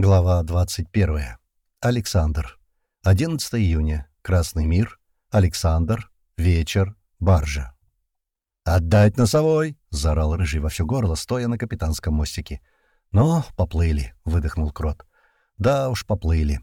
Глава 21. Александр. 11 июня. Красный мир. Александр. Вечер. Баржа. «Отдать носовой!» — заорал Рыжий во все горло, стоя на капитанском мостике. «Ну, поплыли», — выдохнул Крот. «Да уж, поплыли.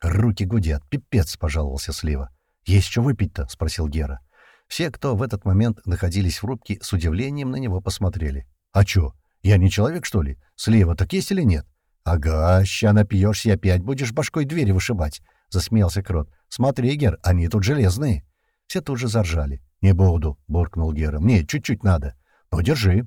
Руки гудят. Пипец!» — пожаловался Слива. «Есть что выпить-то?» — спросил Гера. Все, кто в этот момент находились в рубке, с удивлением на него посмотрели. «А чё? Я не человек, что ли? Слива так есть или нет?» «Ага, ща напьешься и опять будешь башкой двери вышибать», — засмеялся Крот. «Смотри, Гер, они тут железные». Все тут же заржали. «Не буду», — буркнул Гера. «Мне чуть-чуть надо». «Ну, держи».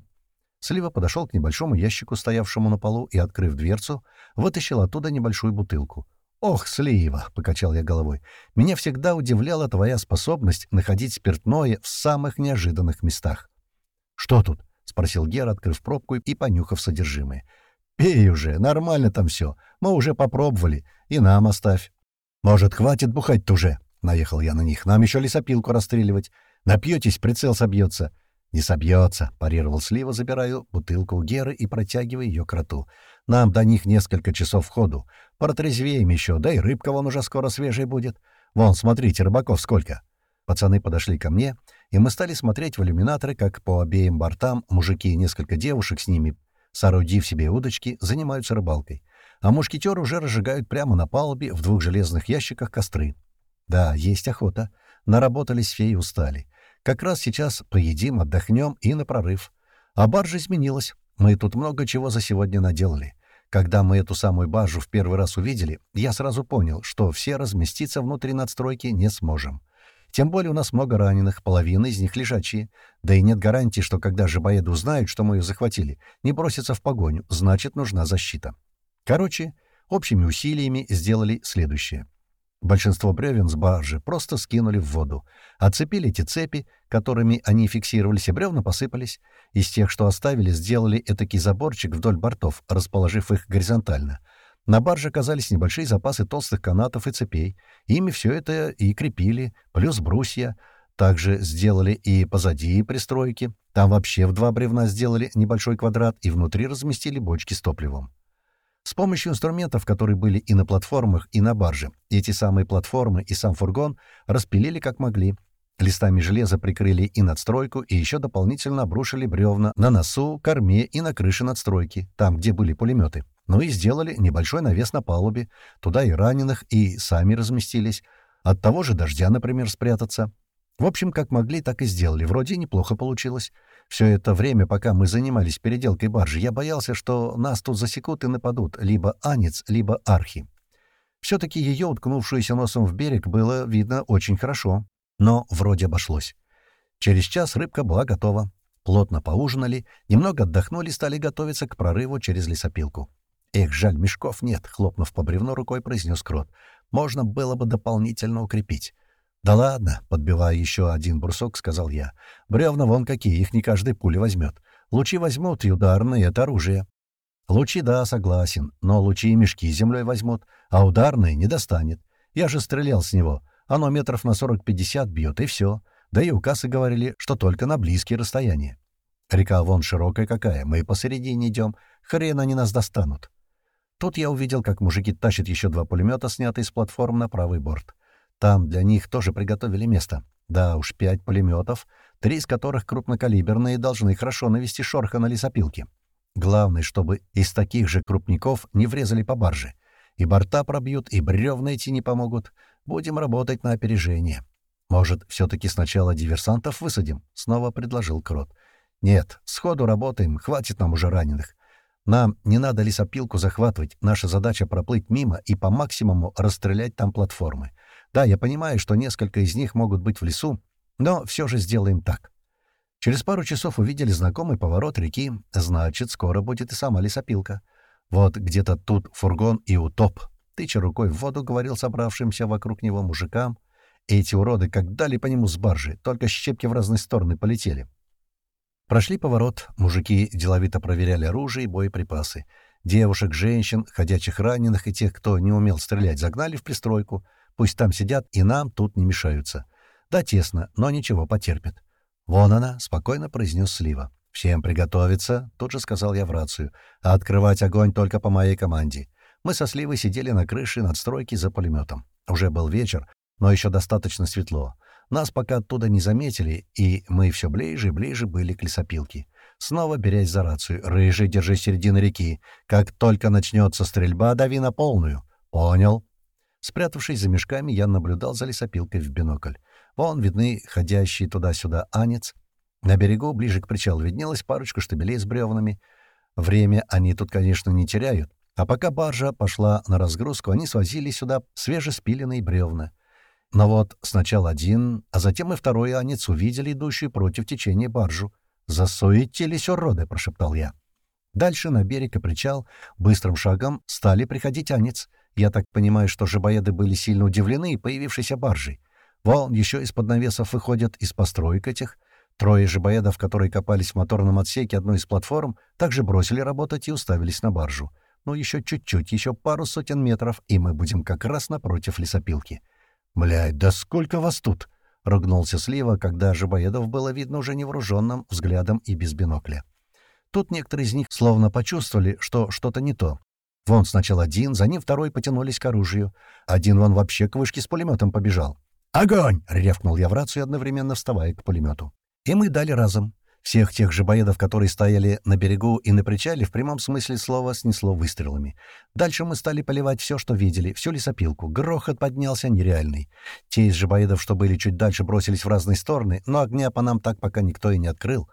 Слива подошел к небольшому ящику, стоявшему на полу, и, открыв дверцу, вытащил оттуда небольшую бутылку. «Ох, Слива!» — покачал я головой. «Меня всегда удивляла твоя способность находить спиртное в самых неожиданных местах». «Что тут?» — спросил Гера, открыв пробку и понюхав содержимое. «Пей уже, нормально там все. Мы уже попробовали. И нам оставь». «Может, хватит бухать-то уже?» — наехал я на них. «Нам еще лесопилку расстреливать. Напьетесь, прицел собьется». «Не собьется», — парировал Слива, забираю бутылку у Геры и протягивая ее к роту. «Нам до них несколько часов ходу. Протрезвеем еще, да и рыбка вон уже скоро свежей будет. Вон, смотрите, рыбаков сколько». Пацаны подошли ко мне, и мы стали смотреть в иллюминаторы, как по обеим бортам мужики и несколько девушек с ними, соорудив себе удочки, занимаются рыбалкой. А мушкетеры уже разжигают прямо на палубе в двух железных ящиках костры. Да, есть охота. Наработались феи устали. Как раз сейчас поедим, отдохнем и на прорыв. А баржа изменилась. Мы тут много чего за сегодня наделали. Когда мы эту самую баржу в первый раз увидели, я сразу понял, что все разместиться внутри надстройки не сможем. Тем более у нас много раненых, половина из них лежачие. Да и нет гарантии, что когда жабоеды узнают, что мы ее захватили, не бросятся в погоню, значит, нужна защита. Короче, общими усилиями сделали следующее. Большинство бревен с баржи просто скинули в воду. Отцепили эти цепи, которыми они фиксировались, и бревна посыпались. Из тех, что оставили, сделали этакий заборчик вдоль бортов, расположив их горизонтально. На барже оказались небольшие запасы толстых канатов и цепей. Ими все это и крепили, плюс брусья. Также сделали и позади пристройки. Там вообще в два бревна сделали небольшой квадрат и внутри разместили бочки с топливом. С помощью инструментов, которые были и на платформах, и на барже, эти самые платформы и сам фургон распилили как могли. Листами железа прикрыли и надстройку, и еще дополнительно обрушили бревна на носу, корме и на крыше надстройки, там, где были пулеметы. Ну и сделали небольшой навес на палубе. Туда и раненых, и сами разместились. От того же дождя, например, спрятаться. В общем, как могли, так и сделали. Вроде неплохо получилось. Все это время, пока мы занимались переделкой баржи, я боялся, что нас тут засекут и нападут либо Анец, либо Архи. Все-таки ее, уткнувшуюся носом в берег, было видно очень хорошо. Но вроде обошлось. Через час рыбка была готова. Плотно поужинали, немного отдохнули стали готовиться к прорыву через лесопилку. «Эх, жаль, мешков нет», — хлопнув по бревну рукой, произнес Крот. «Можно было бы дополнительно укрепить. «Да ладно», — подбивая еще один брусок, сказал я. «Бревна вон какие, их не каждый пули возьмет. Лучи возьмут, и ударные — это оружие». «Лучи, да, согласен, но лучи и мешки землей возьмут, а ударные не достанет. Я же стрелял с него. Оно метров на сорок-пятьдесят бьет, и все. Да и у кассы говорили, что только на близкие расстояния. Река вон широкая какая, мы посередине идем, хрен они нас достанут». Тут я увидел, как мужики тащат еще два пулемета, снятые с платформ на правый борт. Там для них тоже приготовили место. Да уж, пять пулеметов, три из которых крупнокалиберные, должны хорошо навести шорха на лесопилке. Главное, чтобы из таких же крупников не врезали по барже. И борта пробьют, и бревна эти не помогут. Будем работать на опережение. Может, все-таки сначала диверсантов высадим? Снова предложил Крот. Нет, сходу работаем, хватит нам уже раненых. Нам не надо лесопилку захватывать, наша задача проплыть мимо и по максимуму расстрелять там платформы. Да, я понимаю, что несколько из них могут быть в лесу, но все же сделаем так. Через пару часов увидели знакомый поворот реки, значит, скоро будет и сама лесопилка. Вот где-то тут фургон и утоп. Тыча рукой в воду, говорил собравшимся вокруг него мужикам. Эти уроды как дали по нему с баржи, только щепки в разные стороны полетели. Прошли поворот, мужики деловито проверяли оружие и боеприпасы. Девушек, женщин, ходячих раненых и тех, кто не умел стрелять, загнали в пристройку — Пусть там сидят и нам тут не мешаются. Да, тесно, но ничего, потерпят. «Вон она», — спокойно произнес Слива. «Всем приготовиться», — тут же сказал я в рацию. «А открывать огонь только по моей команде. Мы со Сливой сидели на крыше надстройки за пулеметом. Уже был вечер, но еще достаточно светло. Нас пока оттуда не заметили, и мы все ближе и ближе были к лесопилке. Снова берясь за рацию. «Рыжий, держи середины реки. Как только начнется стрельба, дави на полную». «Понял». Спрятавшись за мешками, я наблюдал за лесопилкой в бинокль. Вон видны ходящий туда-сюда анец. На берегу, ближе к причалу, виднелась парочка штабелей с бревнами. Время они тут, конечно, не теряют. А пока баржа пошла на разгрузку, они свозили сюда свежеспиленные бревна. Но вот сначала один, а затем и второй анец увидели идущую против течения баржу. «Засуетились уроды!» — прошептал я. Дальше на берег и причал быстрым шагом стали приходить анец. Я так понимаю, что жабоеды были сильно удивлены появившейся баржей. Вон еще из-под навесов выходят из построек этих. Трое жабоедов, которые копались в моторном отсеке одной из платформ, также бросили работать и уставились на баржу. Ну, еще чуть-чуть, еще пару сотен метров, и мы будем как раз напротив лесопилки. «Блядь, да сколько вас тут!» — ругнулся Слива, когда Жабоедов было видно уже невооруженным взглядом и без бинокля. Тут некоторые из них словно почувствовали, что что-то не то. Вон сначала один, за ним второй потянулись к оружию. Один вон вообще к вышке с пулеметом побежал. «Огонь!» — рявкнул я в рацию, одновременно вставая к пулемету. И мы дали разом. Всех тех же боедов, которые стояли на берегу и на причале, в прямом смысле слова снесло выстрелами. Дальше мы стали поливать все, что видели, всю лесопилку. Грохот поднялся нереальный. Те из жабоедов, что были чуть дальше, бросились в разные стороны, но огня по нам так пока никто и не открыл.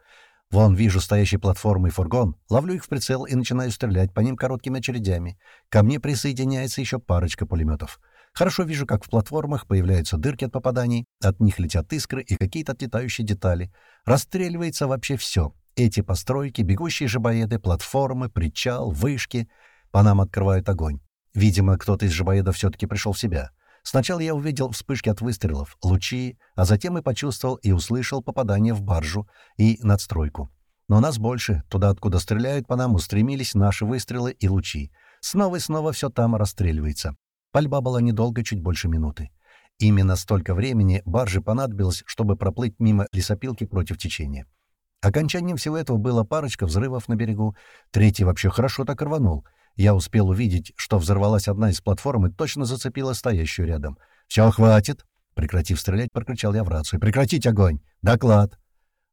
Вон вижу стоящий платформой фургон, ловлю их в прицел и начинаю стрелять по ним короткими очередями. Ко мне присоединяется еще парочка пулеметов. Хорошо вижу, как в платформах появляются дырки от попаданий, от них летят искры и какие-то отлетающие детали. Расстреливается вообще все. Эти постройки, бегущие жабоеды, платформы, причал, вышки. По нам открывают огонь. Видимо, кто-то из жабоедов все-таки пришел в себя. Сначала я увидел вспышки от выстрелов, лучи, а затем и почувствовал и услышал попадание в баржу и надстройку. Но нас больше. Туда, откуда стреляют по нам, устремились наши выстрелы и лучи. Снова и снова все там расстреливается. Пальба была недолго, чуть больше минуты. Именно столько времени барже понадобилось, чтобы проплыть мимо лесопилки против течения. Окончанием всего этого было парочка взрывов на берегу. Третий вообще хорошо так рванул. Я успел увидеть, что взорвалась одна из платформ и точно зацепила стоящую рядом. «Все, хватит!» Прекратив стрелять, прокричал я в рацию. «Прекратить огонь! Доклад!»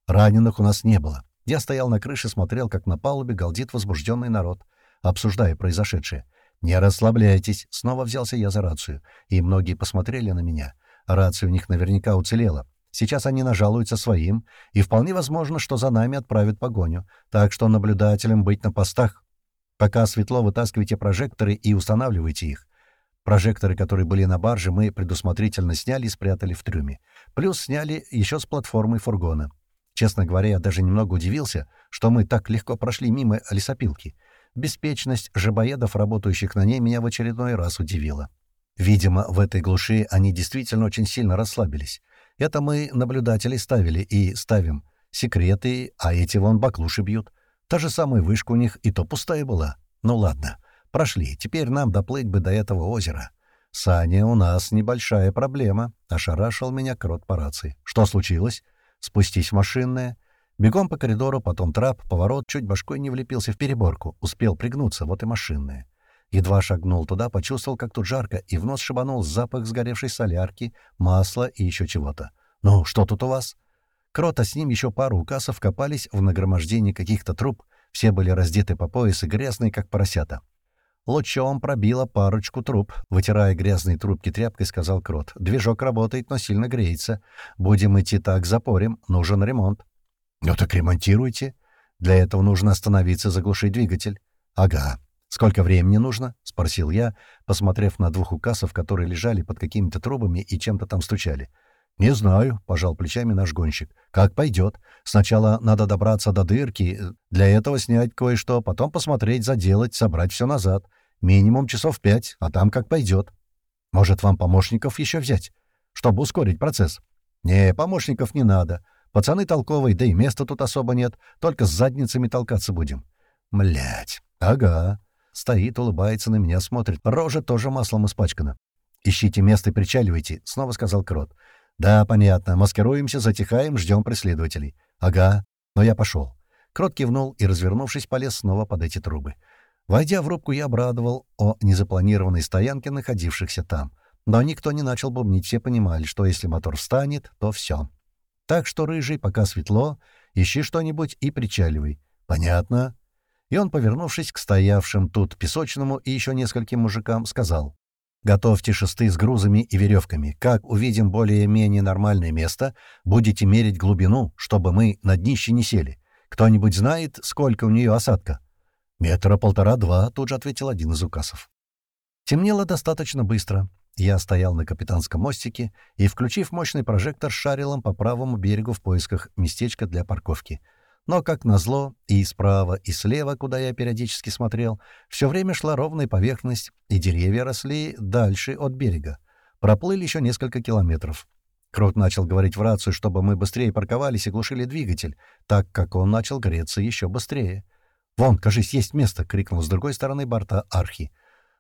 Раненых у нас не было. Я стоял на крыше, смотрел, как на палубе галдит возбужденный народ, обсуждая произошедшее. «Не расслабляйтесь!» — снова взялся я за рацию, и многие посмотрели на меня. Рация у них наверняка уцелела. Сейчас они нажалуются своим, и вполне возможно, что за нами отправят погоню, так что наблюдателям быть на постах. Пока светло, вытаскивайте прожекторы и устанавливайте их. Прожекторы, которые были на барже, мы предусмотрительно сняли и спрятали в трюме. Плюс сняли еще с платформы фургона. Честно говоря, я даже немного удивился, что мы так легко прошли мимо лесопилки. Беспечность жабоедов, работающих на ней, меня в очередной раз удивила. Видимо, в этой глуши они действительно очень сильно расслабились. Это мы наблюдатели ставили и ставим. Секреты, а эти вон баклуши бьют. Та же самая вышка у них и то пустая была. Ну ладно, прошли. Теперь нам доплыть бы до этого озера. «Саня, у нас небольшая проблема», — ошарашил меня крот по рации. «Что случилось?» «Спустись в машинное». Бегом по коридору, потом трап, поворот, чуть башкой не влепился в переборку. Успел пригнуться, вот и машинная. Едва шагнул туда, почувствовал, как тут жарко, и в нос шибанул запах сгоревшей солярки, масла и еще чего-то. «Ну, что тут у вас?» Крот, а с ним еще пару указов копались в нагромождении каких-то труб. Все были раздеты по пояс и грязные, как поросята. Лучом пробило парочку труб. Вытирая грязные трубки тряпкой, сказал Крот. «Движок работает, но сильно греется. Будем идти так, запорим. Нужен ремонт». «Ну так ремонтируйте. Для этого нужно остановиться, заглушить двигатель». «Ага. Сколько времени нужно?» — спросил я, посмотрев на двух указов, которые лежали под какими-то трубами и чем-то там стучали. «Не знаю», — пожал плечами наш гонщик. «Как пойдет. Сначала надо добраться до дырки, для этого снять кое-что, потом посмотреть, заделать, собрать все назад. Минимум часов пять, а там как пойдет. Может, вам помощников еще взять, чтобы ускорить процесс?» «Не, помощников не надо. Пацаны толковые, да и места тут особо нет. Только с задницами толкаться будем. Млять. Ага. Стоит, улыбается на меня, смотрит. Рожа тоже маслом испачкана. «Ищите место и причаливайте», — снова сказал Крот. «Да, понятно. Маскируемся, затихаем, ждем преследователей». «Ага. Но я пошел». Крот кивнул и, развернувшись, полез снова под эти трубы. Войдя в рубку, я обрадовал о незапланированной стоянке, находившихся там. Но никто не начал бубнить, все понимали, что если мотор встанет, то все. Так что, рыжий, пока светло, ищи что-нибудь и причаливай. Понятно? И он, повернувшись к стоявшим тут песочному и еще нескольким мужикам, сказал. «Готовьте шесты с грузами и веревками. Как увидим более-менее нормальное место, будете мерить глубину, чтобы мы на днище не сели. Кто-нибудь знает, сколько у нее осадка?» «Метра полтора-два», — тут же ответил один из указов. Темнело достаточно быстро. Я стоял на капитанском мостике и, включив мощный прожектор, шарилом по правому берегу в поисках местечка для парковки. Но, как назло, и справа, и слева, куда я периодически смотрел, все время шла ровная поверхность, и деревья росли дальше от берега. Проплыли еще несколько километров. Крот начал говорить в рацию, чтобы мы быстрее парковались и глушили двигатель, так как он начал греться еще быстрее. «Вон, кажись, есть место!» — крикнул с другой стороны борта Архи.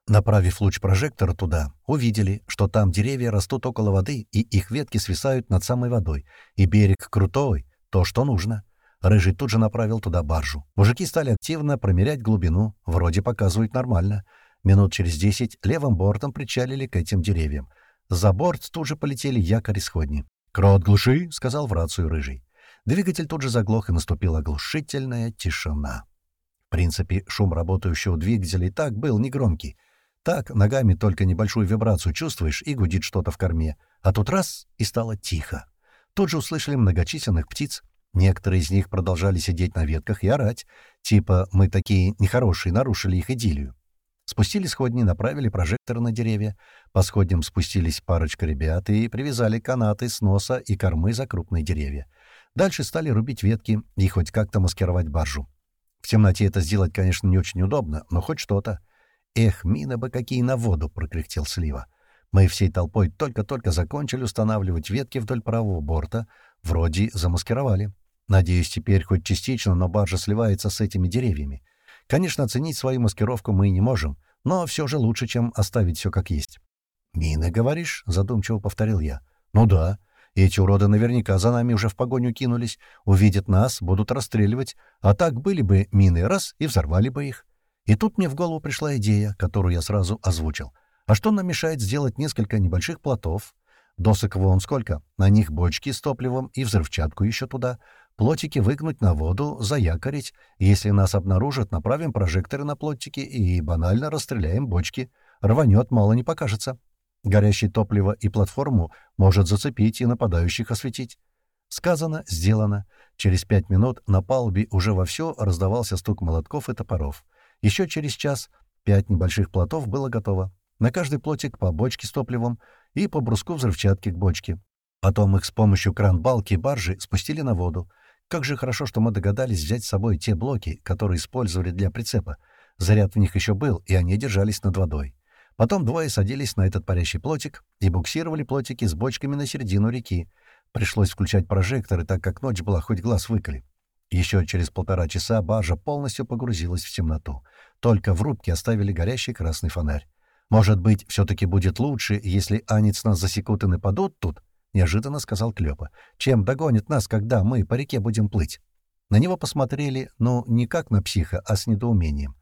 Направив луч прожектора туда, увидели, что там деревья растут около воды, и их ветки свисают над самой водой, и берег крутой, то, что нужно. Рыжий тут же направил туда баржу. Мужики стали активно промерять глубину, вроде показывают нормально. Минут через десять левым бортом причалили к этим деревьям. За борт тут же полетели якорь исходни. «Крот, глуши!» — сказал в рацию Рыжий. Двигатель тут же заглох, и наступила оглушительная тишина. В принципе, шум работающего двигателя и так был негромкий. Так, ногами только небольшую вибрацию чувствуешь, и гудит что-то в корме. А тут раз — и стало тихо. Тут же услышали многочисленных птиц. Некоторые из них продолжали сидеть на ветках и орать. Типа «мы такие нехорошие, нарушили их идиллию». Спустили сходни, направили прожектор на деревья. По сходням спустились парочка ребят и привязали канаты с носа и кормы за крупные деревья. Дальше стали рубить ветки и хоть как-то маскировать баржу. В темноте это сделать, конечно, не очень удобно, но хоть что-то. «Эх, мины бы какие на воду!» — прокряхтел Слива. Мы всей толпой только-только закончили устанавливать ветки вдоль правого борта. Вроде замаскировали. Надеюсь, теперь хоть частично, но баржа сливается с этими деревьями. Конечно, оценить свою маскировку мы не можем, но все же лучше, чем оставить все как есть. «Мины, говоришь?» — задумчиво повторил я. «Ну да. Эти уроды наверняка за нами уже в погоню кинулись, увидят нас, будут расстреливать, а так были бы мины раз и взорвали бы их. И тут мне в голову пришла идея, которую я сразу озвучил. А что нам мешает сделать несколько небольших плотов? Досок вон сколько, на них бочки с топливом и взрывчатку еще туда. Плотики выгнуть на воду, заякорить. Если нас обнаружат, направим прожекторы на плотики и банально расстреляем бочки. Рванет, мало не покажется. Горящее топливо и платформу может зацепить и нападающих осветить. Сказано, сделано. Через пять минут на палубе уже вовсю раздавался стук молотков и топоров. Еще через час пять небольших плотов было готово. На каждый плотик по бочке с топливом и по бруску взрывчатки к бочке. Потом их с помощью кран-балки и баржи спустили на воду. Как же хорошо, что мы догадались взять с собой те блоки, которые использовали для прицепа. Заряд в них еще был, и они держались над водой. Потом двое садились на этот парящий плотик и буксировали плотики с бочками на середину реки. Пришлось включать прожекторы, так как ночь была, хоть глаз выколи. Еще через полтора часа баржа полностью погрузилась в темноту. Только в рубке оставили горящий красный фонарь. «Может быть, все-таки будет лучше, если анец нас засекут и нападут тут?» — неожиданно сказал Клёпа. «Чем догонит нас, когда мы по реке будем плыть?» На него посмотрели, ну, не как на психа, а с недоумением.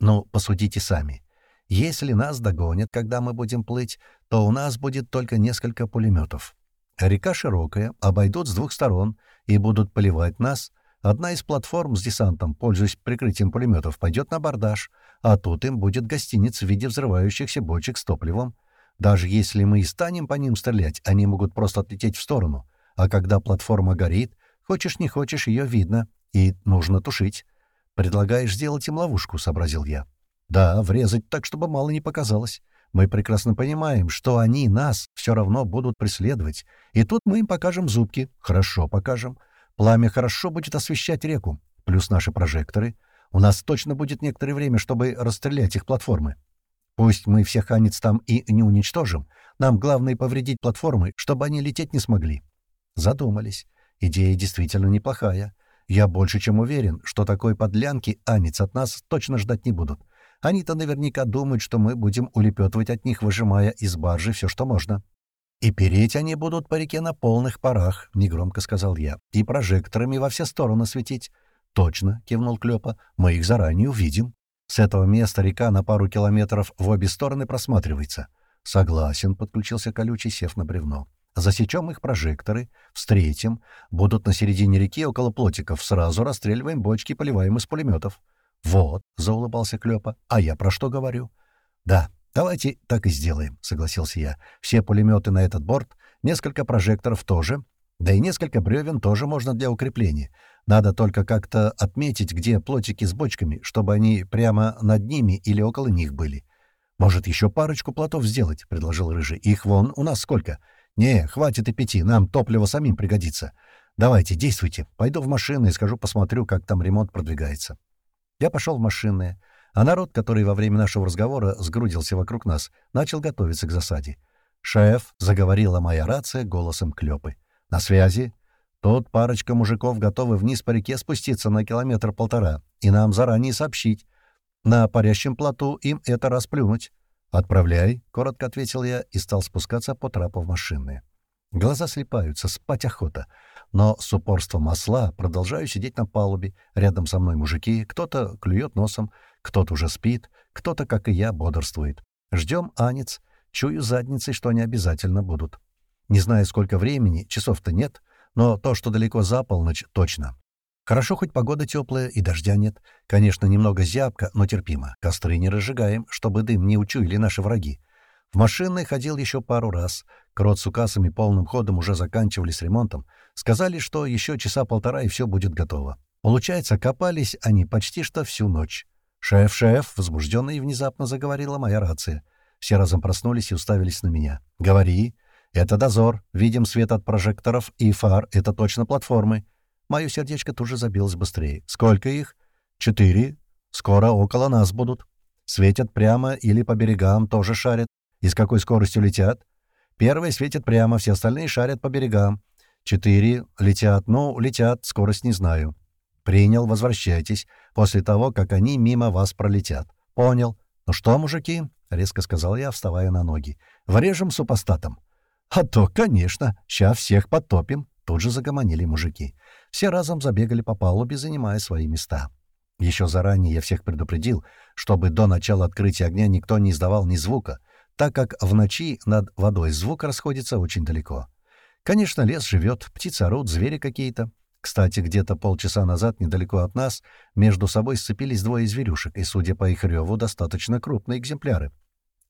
«Ну, посудите сами. Если нас догонят, когда мы будем плыть, то у нас будет только несколько пулеметов. Река широкая, обойдут с двух сторон и будут поливать нас. Одна из платформ с десантом, пользуясь прикрытием пулеметов, пойдет на абордаж, а тут им будет гостиниц в виде взрывающихся бочек с топливом. Даже если мы и станем по ним стрелять, они могут просто отлететь в сторону. А когда платформа горит, хочешь не хочешь, ее видно, и нужно тушить. «Предлагаешь сделать им ловушку», — сообразил я. Да, врезать так, чтобы мало не показалось. Мы прекрасно понимаем, что они нас все равно будут преследовать. И тут мы им покажем зубки. Хорошо покажем. Пламя хорошо будет освещать реку. Плюс наши прожекторы. У нас точно будет некоторое время, чтобы расстрелять их платформы. Пусть мы всех анец там и не уничтожим. Нам главное повредить платформы, чтобы они лететь не смогли. Задумались. Идея действительно неплохая. Я больше чем уверен, что такой подлянки анец от нас точно ждать не будут. Они-то наверняка думают, что мы будем улепетывать от них, выжимая из баржи все, что можно. «И переть они будут по реке на полных парах», — негромко сказал я, — «и прожекторами во все стороны светить». «Точно», — кивнул Клёпа, — «мы их заранее увидим». С этого места река на пару километров в обе стороны просматривается. Согласен, подключился колючий, сев на бревно. Засечем их прожекторы, встретим, будут на середине реки около плотиков, сразу расстреливаем бочки, поливаем из пулеметов. Вот, заулыбался Клёпа, а я про что говорю? Да, давайте так и сделаем, согласился я. Все пулеметы на этот борт, несколько прожекторов тоже, да и несколько бревен тоже можно для укрепления. Надо только как-то отметить, где плотики с бочками, чтобы они прямо над ними или около них были. «Может, еще парочку плотов сделать?» — предложил Рыжий. «Их вон у нас сколько?» «Не, хватит и пяти, нам топливо самим пригодится. Давайте, действуйте. Пойду в машину и скажу, посмотрю, как там ремонт продвигается». Я пошел в машинное, а народ, который во время нашего разговора сгрудился вокруг нас, начал готовиться к засаде. «Шеф», — заговорила моя рация голосом Клёпы. «На связи. Тут парочка мужиков готовы вниз по реке спуститься на километр-полтора и нам заранее сообщить. На парящем плоту им это расплюнуть. «Отправляй», — коротко ответил я и стал спускаться по трапу в машинные. Глаза слепаются, спать охота. Но с упорством осла продолжаю сидеть на палубе. Рядом со мной мужики, кто-то клюет носом, кто-то уже спит, кто-то, как и я, бодрствует. Ждем анец. Чую задницей, что они обязательно будут. Не знаю, сколько времени, часов-то нет, но то, что далеко за полночь, точно. Хорошо, хоть погода теплая и дождя нет. Конечно, немного зябко, но терпимо. Костры не разжигаем, чтобы дым не учуяли наши враги. В машинной ходил еще пару раз. Крот с укасами полным ходом уже заканчивали с ремонтом. Сказали, что еще часа полтора и все будет готово. Получается, копались они почти что всю ночь. «Шеф, шеф!» — возбужденно и внезапно заговорила моя рация. Все разом проснулись и уставились на меня. «Говори!» «Это дозор. Видим свет от прожекторов и фар. Это точно платформы. Мое сердечко тут же забилось быстрее. «Сколько их?» «Четыре. Скоро около нас будут. Светят прямо или по берегам, тоже шарят. И с какой скоростью летят?» «Первые светят прямо, все остальные шарят по берегам. Четыре. Летят. Ну, летят. Скорость не знаю». «Принял. Возвращайтесь. После того, как они мимо вас пролетят». «Понял. Ну что, мужики?» — резко сказал я, вставая на ноги. «Врежем супостатом». «А то, конечно. Сейчас всех потопим». Тут же загомонили мужики. Все разом забегали по палубе, занимая свои места. Еще заранее я всех предупредил, чтобы до начала открытия огня никто не издавал ни звука, так как в ночи над водой звук расходится очень далеко. Конечно, лес живет, птицы орут, звери какие-то. Кстати, где-то полчаса назад, недалеко от нас, между собой сцепились двое зверюшек, и, судя по их реву, достаточно крупные экземпляры.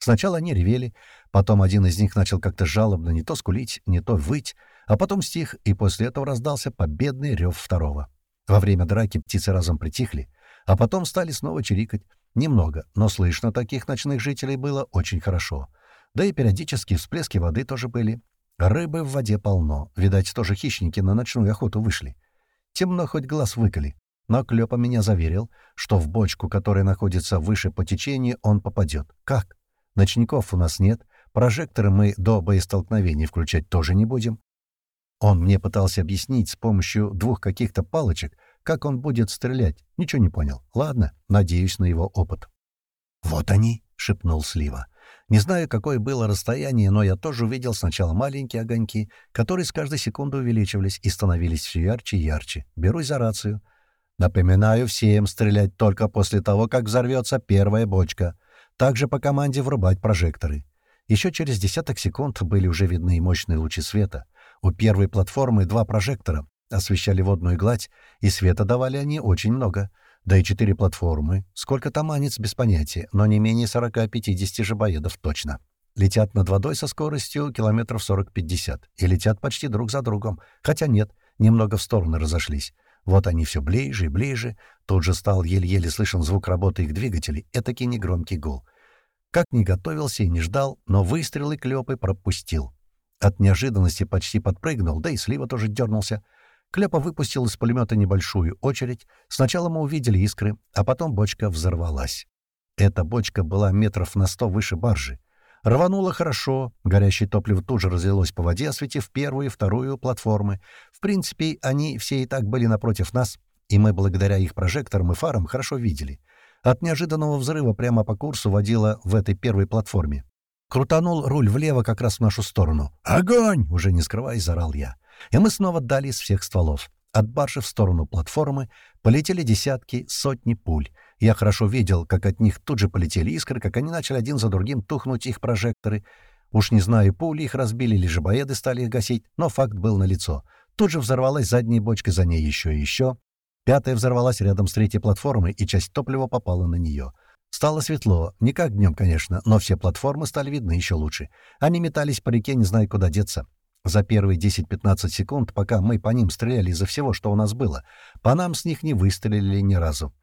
Сначала они ревели, потом один из них начал как-то жалобно не то скулить, не то выть, а потом стих, и после этого раздался победный рев второго. Во время драки птицы разом притихли, а потом стали снова чирикать. Немного, но слышно таких ночных жителей было очень хорошо. Да и периодические всплески воды тоже были. Рыбы в воде полно. Видать, тоже хищники на ночную охоту вышли. Темно хоть глаз выколи. Но Клёпа меня заверил, что в бочку, которая находится выше по течению, он попадет. Как? Ночников у нас нет. Прожекторы мы до боестолкновений включать тоже не будем. Он мне пытался объяснить с помощью двух каких-то палочек, как он будет стрелять. Ничего не понял. Ладно, надеюсь на его опыт. «Вот они!» — шепнул Слива. Не знаю, какое было расстояние, но я тоже увидел сначала маленькие огоньки, которые с каждой секундой увеличивались и становились все ярче и ярче. Берусь за рацию. Напоминаю всем стрелять только после того, как взорвется первая бочка. Также по команде врубать прожекторы. Еще через десяток секунд были уже видны мощные лучи света. У первой платформы два прожектора освещали водную гладь, и света давали они очень много. Да и четыре платформы. Сколько там анец, без понятия, но не менее 40-50 жабоедов точно. Летят над водой со скоростью километров 40-50. И летят почти друг за другом. Хотя нет, немного в стороны разошлись. Вот они все ближе и ближе. Тут же стал еле-еле слышен звук работы их двигателей. Этакий негромкий гул. Как не готовился и не ждал, но выстрелы клёпы пропустил. От неожиданности почти подпрыгнул, да и Слива тоже дернулся. Клёпа выпустил из пулемета небольшую очередь. Сначала мы увидели искры, а потом бочка взорвалась. Эта бочка была метров на сто выше баржи. Рвануло хорошо, горящее топливо тут же разлилось по воде, осветив первую и вторую платформы. В принципе, они все и так были напротив нас, и мы благодаря их прожекторам и фарам хорошо видели. От неожиданного взрыва прямо по курсу водила в этой первой платформе. Крутанул руль влево как раз в нашу сторону. «Огонь!» — уже не скрываясь, зарал я. И мы снова дали из всех стволов. От баржи в сторону платформы полетели десятки, сотни пуль. Я хорошо видел, как от них тут же полетели искры, как они начали один за другим тухнуть их прожекторы. Уж не знаю, пули их разбили или жабоеды стали их гасить, но факт был налицо. Тут же взорвалась задняя бочка, за ней еще и еще. Пятая взорвалась рядом с третьей платформой, и часть топлива попала на нее. Стало светло, не как днем, конечно, но все платформы стали видны еще лучше. Они метались по реке, не зная, куда деться. За первые 10-15 секунд, пока мы по ним стреляли из-за всего, что у нас было, по нам с них не выстрелили ни разу.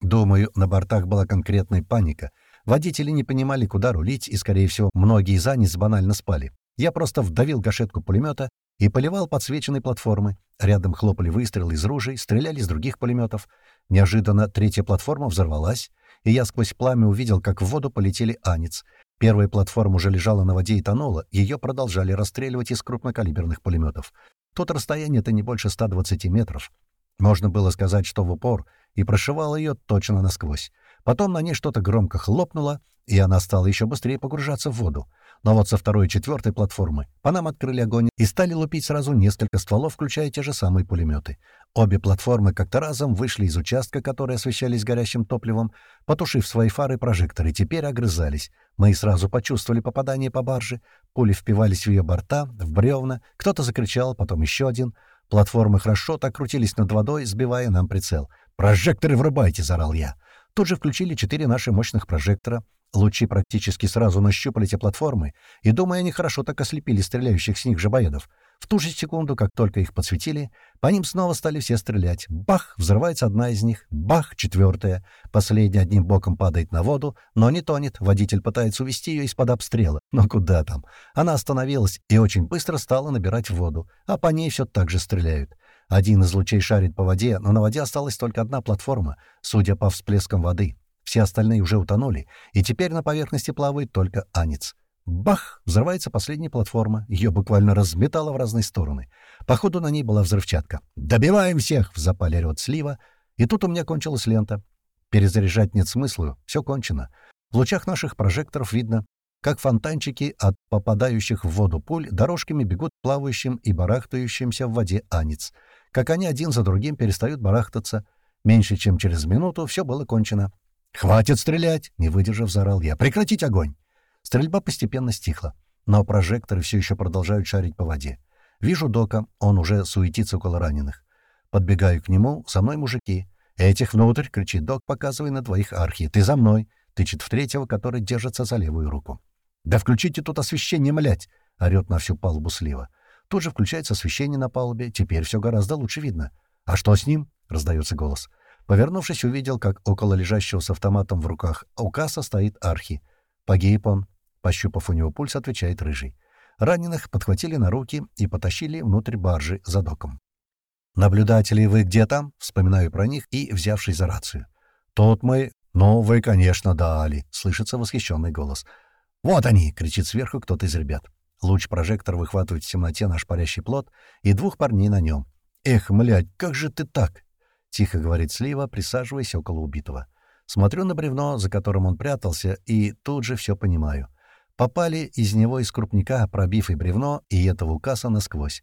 Думаю, на бортах была конкретная паника. Водители не понимали, куда рулить, и, скорее всего, многие из Анис банально спали. Я просто вдавил гашетку пулемета и поливал подсвеченные платформы. Рядом хлопали выстрелы из ружей, стреляли из других пулеметов. Неожиданно третья платформа взорвалась, и я сквозь пламя увидел, как в воду полетели Анец. Первая платформа уже лежала на воде и тонула, ее продолжали расстреливать из крупнокалиберных пулеметов. Тут расстояние-то не больше 120 метров. Можно было сказать, что в упор, и прошивал ее точно насквозь. Потом на ней что-то громко хлопнуло, и она стала еще быстрее погружаться в воду. Но вот со второй и четвертой платформы по нам открыли огонь и стали лупить сразу несколько стволов, включая те же самые пулеметы. Обе платформы как-то разом вышли из участка, который освещались горящим топливом, потушив свои фары и прожекторы, теперь огрызались. Мы сразу почувствовали попадание по барже, пули впивались в ее борта, в бревна, кто-то закричал, потом еще один. Платформы хорошо так крутились над водой, сбивая нам прицел. «Прожекторы врубайте!» — заорал я. Тут же включили четыре наши мощных прожектора — Лучи практически сразу нащупали те платформы, и, думаю, они хорошо так ослепили стреляющих с них жабоедов. В ту же секунду, как только их подсветили, по ним снова стали все стрелять. Бах! Взрывается одна из них. Бах! Четвертая. Последняя одним боком падает на воду, но не тонет. Водитель пытается увести ее из-под обстрела. Но куда там? Она остановилась и очень быстро стала набирать воду, а по ней все так же стреляют. Один из лучей шарит по воде, но на воде осталась только одна платформа, судя по всплескам воды. Все остальные уже утонули, и теперь на поверхности плавает только Анец. Бах! Взрывается последняя платформа. Ее буквально разметало в разные стороны. Походу, на ней была взрывчатка. «Добиваем всех!» — в запале орёт слива. И тут у меня кончилась лента. Перезаряжать нет смысла, все кончено. В лучах наших прожекторов видно, как фонтанчики от попадающих в воду пуль дорожками бегут плавающим и барахтающимся в воде анец. Как они один за другим перестают барахтаться. Меньше чем через минуту все было кончено. «Хватит стрелять!» — не выдержав, заорал я. «Прекратить огонь!» Стрельба постепенно стихла, но прожекторы все еще продолжают шарить по воде. Вижу Дока, он уже суетится около раненых. Подбегаю к нему, со мной мужики. «Этих внутрь!» — кричит Док, показывая на двоих архи. «Ты за мной!» — тычет в третьего, который держится за левую руку. «Да включите тут освещение, млять!» — орёт на всю палубу слива. Тут же включается освещение на палубе, теперь все гораздо лучше видно. «А что с ним?» — раздается голос. Повернувшись, увидел, как около лежащего с автоматом в руках Аукаса стоит Архи. Погиб он. Пощупав у него пульс, отвечает Рыжий. Раненых подхватили на руки и потащили внутрь баржи за доком. «Наблюдатели, вы где там?» — вспоминаю про них и, взявшись за рацию. «Тут мы...» «Ну, вы, конечно, дали», — слышится восхищенный голос. «Вот они!» — кричит сверху кто-то из ребят. Луч прожектора выхватывает в темноте наш парящий плод и двух парней на нем. «Эх, млядь, как же ты так?» — тихо говорит Слива, присаживаясь около убитого. Смотрю на бревно, за которым он прятался, и тут же все понимаю. Попали из него из крупника, пробив и бревно, и этого укаса насквозь.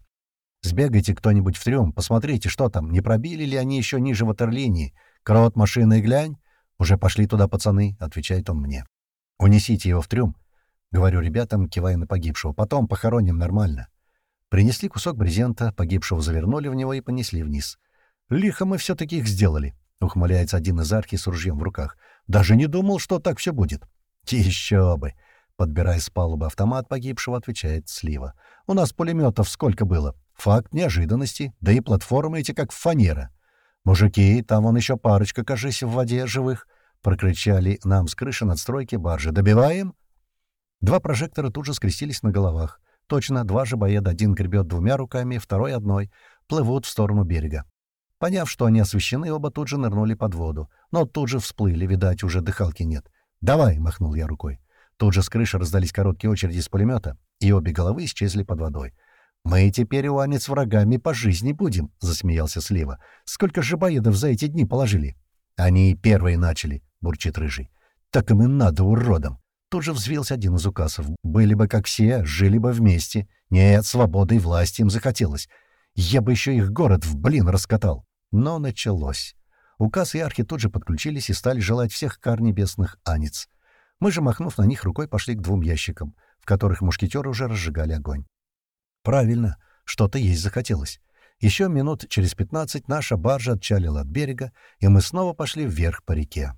Сбегайте кто-нибудь в трюм, посмотрите, что там, не пробили ли они еще ниже ватерлинии. Крот машины глянь. Уже пошли туда пацаны, — отвечает он мне. Унесите его в трюм, — говорю ребятам, кивая на погибшего. Потом похороним нормально. Принесли кусок брезента, погибшего завернули в него и понесли вниз. «Лихо мы все-таки их сделали», — ухмыляется один из архи с ружьем в руках. «Даже не думал, что так все будет». «Еще бы!» — подбирая с палубы автомат погибшего, отвечает Слива. «У нас пулеметов сколько было? Факт неожиданности, да и платформы эти как фанера. Мужики, там вон еще парочка, кажись, в воде живых!» — прокричали нам с крыши надстройки баржи. «Добиваем?» Два прожектора тут же скрестились на головах. Точно, два же боеда, один гребет двумя руками, второй одной, плывут в сторону берега. Поняв, что они освещены, оба тут же нырнули под воду. Но тут же всплыли, видать, уже дыхалки нет. «Давай!» — махнул я рукой. Тут же с крыши раздались короткие очереди из пулемета, и обе головы исчезли под водой. «Мы теперь, Уанец, врагами по жизни будем», — засмеялся Слива. «Сколько же боедов за эти дни положили?» «Они первые начали», — бурчит Рыжий. «Так им и надо, уродам!» Тут же взвился один из указов. «Были бы как все, жили бы вместе. Нет, свободы и власти им захотелось. Я бы еще их город в блин раскатал. Но началось. Указ и архи тут же подключились и стали желать всех кар небесных анец. Мы же, махнув на них рукой, пошли к двум ящикам, в которых мушкетеры уже разжигали огонь. Правильно, что-то есть захотелось. Еще минут через пятнадцать наша баржа отчалила от берега, и мы снова пошли вверх по реке.